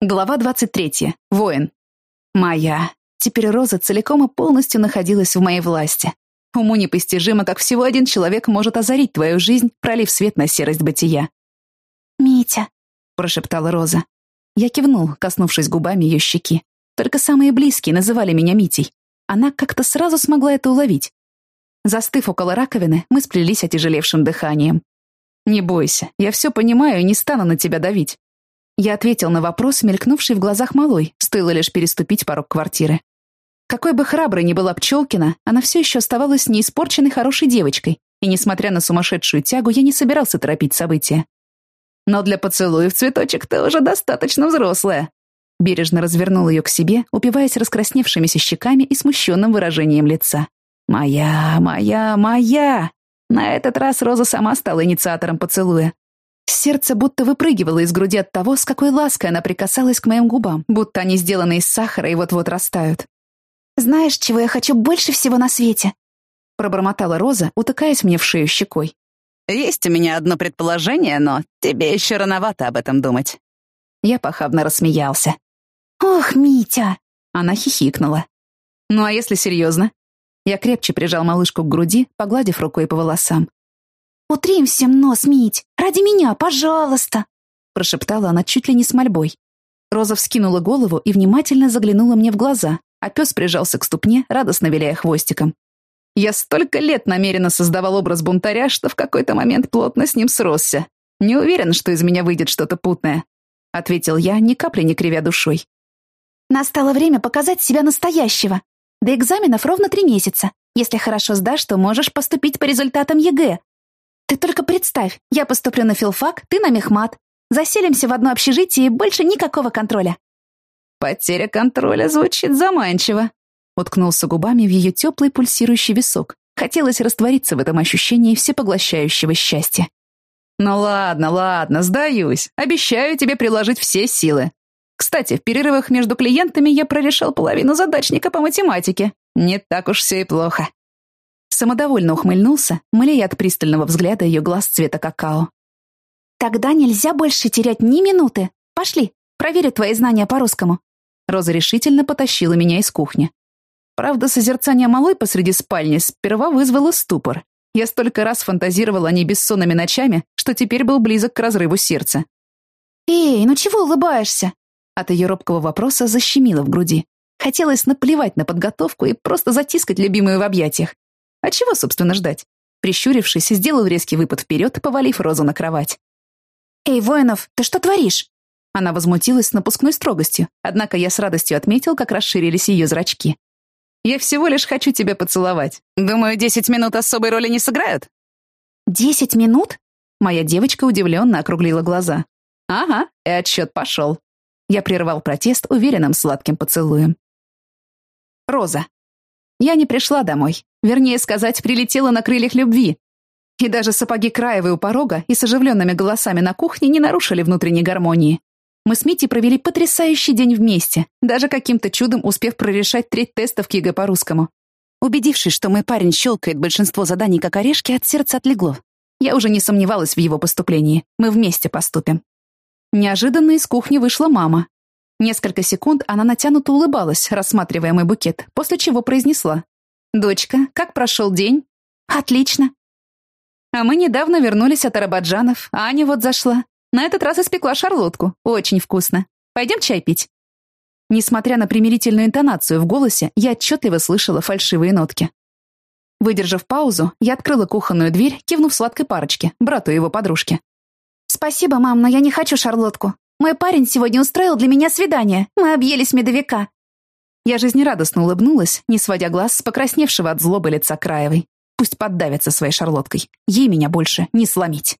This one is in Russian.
Глава 23. Воин. Моя. Теперь Роза целиком и полностью находилась в моей власти. Уму непостижимо, как всего один человек может озарить твою жизнь, пролив свет на серость бытия. «Митя», — прошептала Роза. Я кивнул, коснувшись губами ее щеки. Только самые близкие называли меня Митей. Она как-то сразу смогла это уловить. Застыв около раковины, мы сплелись отяжелевшим дыханием. «Не бойся, я все понимаю и не стану на тебя давить. Я ответил на вопрос, мелькнувший в глазах малой, стоило лишь переступить порог квартиры. Какой бы храброй ни была Пчелкина, она все еще оставалась неиспорченной хорошей девочкой, и, несмотря на сумасшедшую тягу, я не собирался торопить события. «Но для поцелуев цветочек ты уже достаточно взрослая», бережно развернул ее к себе, упиваясь раскрасневшимися щеками и смущенным выражением лица. «Моя, моя, моя!» На этот раз Роза сама стала инициатором поцелуя, Сердце будто выпрыгивало из груди от того, с какой лаской она прикасалась к моим губам, будто они сделаны из сахара и вот-вот растают. «Знаешь, чего я хочу больше всего на свете?» Пробормотала Роза, утыкаясь мне в шею щекой. «Есть у меня одно предположение, но тебе еще рановато об этом думать». Я похабно рассмеялся. «Ох, Митя!» Она хихикнула. «Ну а если серьезно?» Я крепче прижал малышку к груди, погладив рукой по волосам. «Утри им всем нос, Мить! Ради меня, пожалуйста!» Прошептала она чуть ли не с мольбой. Роза вскинула голову и внимательно заглянула мне в глаза, а пес прижался к ступне, радостно виляя хвостиком. Я столько лет намеренно создавал образ бунтаря, что в какой-то момент плотно с ним сросся. Не уверен, что из меня выйдет что-то путное. Ответил я, ни капли не кривя душой. Настало время показать себя настоящего. До экзаменов ровно три месяца. Если хорошо сдашь, то можешь поступить по результатам ЕГЭ, ты только представь, я поступлю на филфак, ты на мехмат. Заселимся в одно общежитие и больше никакого контроля. Потеря контроля звучит заманчиво. Уткнулся губами в ее теплый пульсирующий висок. Хотелось раствориться в этом ощущении всепоглощающего счастья. «Ну ладно, ладно, сдаюсь. Обещаю тебе приложить все силы. Кстати, в перерывах между клиентами я прорешал половину задачника по математике. Не так уж все и плохо. Самодовольно ухмыльнулся, млея от пристального взгляда ее глаз цвета какао. «Тогда нельзя больше терять ни минуты. Пошли, проверю твои знания по-русскому». Роза решительно потащила меня из кухни. Правда, созерцание малой посреди спальни сперва вызвало ступор. Я столько раз фантазировал о ней бессонными ночами, что теперь был близок к разрыву сердца. «Эй, ну чего улыбаешься?» От ее робкого вопроса защемило в груди. Хотелось наплевать на подготовку и просто затискать любимую в объятиях. А чего, собственно, ждать? Прищурившись, сделал резкий выпад вперед, повалив Розу на кровать. «Эй, Воинов, ты что творишь?» Она возмутилась с напускной строгостью, однако я с радостью отметил, как расширились ее зрачки. «Я всего лишь хочу тебя поцеловать. Думаю, десять минут особой роли не сыграют». «Десять минут?» Моя девочка удивленно округлила глаза. «Ага, и отсчет пошел». Я прервал протест уверенным сладким поцелуем. Роза. Я не пришла домой. Вернее сказать, прилетела на крыльях любви. И даже сапоги Краевой у порога и с оживленными голосами на кухне не нарушили внутренней гармонии. Мы с Митей провели потрясающий день вместе, даже каким-то чудом успев прорешать треть тестов ЕГЭ по русскому. Убедившись, что мой парень щелкает большинство заданий как орешки, от сердца отлегло. Я уже не сомневалась в его поступлении. Мы вместе поступим. Неожиданно из кухни вышла мама. Несколько секунд она натянуто улыбалась, рассматривая мой букет, после чего произнесла. «Дочка, как прошел день?» «Отлично». А мы недавно вернулись от Арабаджанов, Аня вот зашла. На этот раз испекла шарлотку. Очень вкусно. Пойдем чай пить. Несмотря на примирительную интонацию в голосе, я отчетливо слышала фальшивые нотки. Выдержав паузу, я открыла кухонную дверь, кивнув сладкой парочке, брату и его подружке. «Спасибо, мам, но я не хочу шарлотку. Мой парень сегодня устроил для меня свидание. Мы объелись медовика. Я жизнерадостно улыбнулась, не сводя глаз с покрасневшего от злобы лица Краевой. Пусть поддавится своей шарлоткой. Ей меня больше не сломить.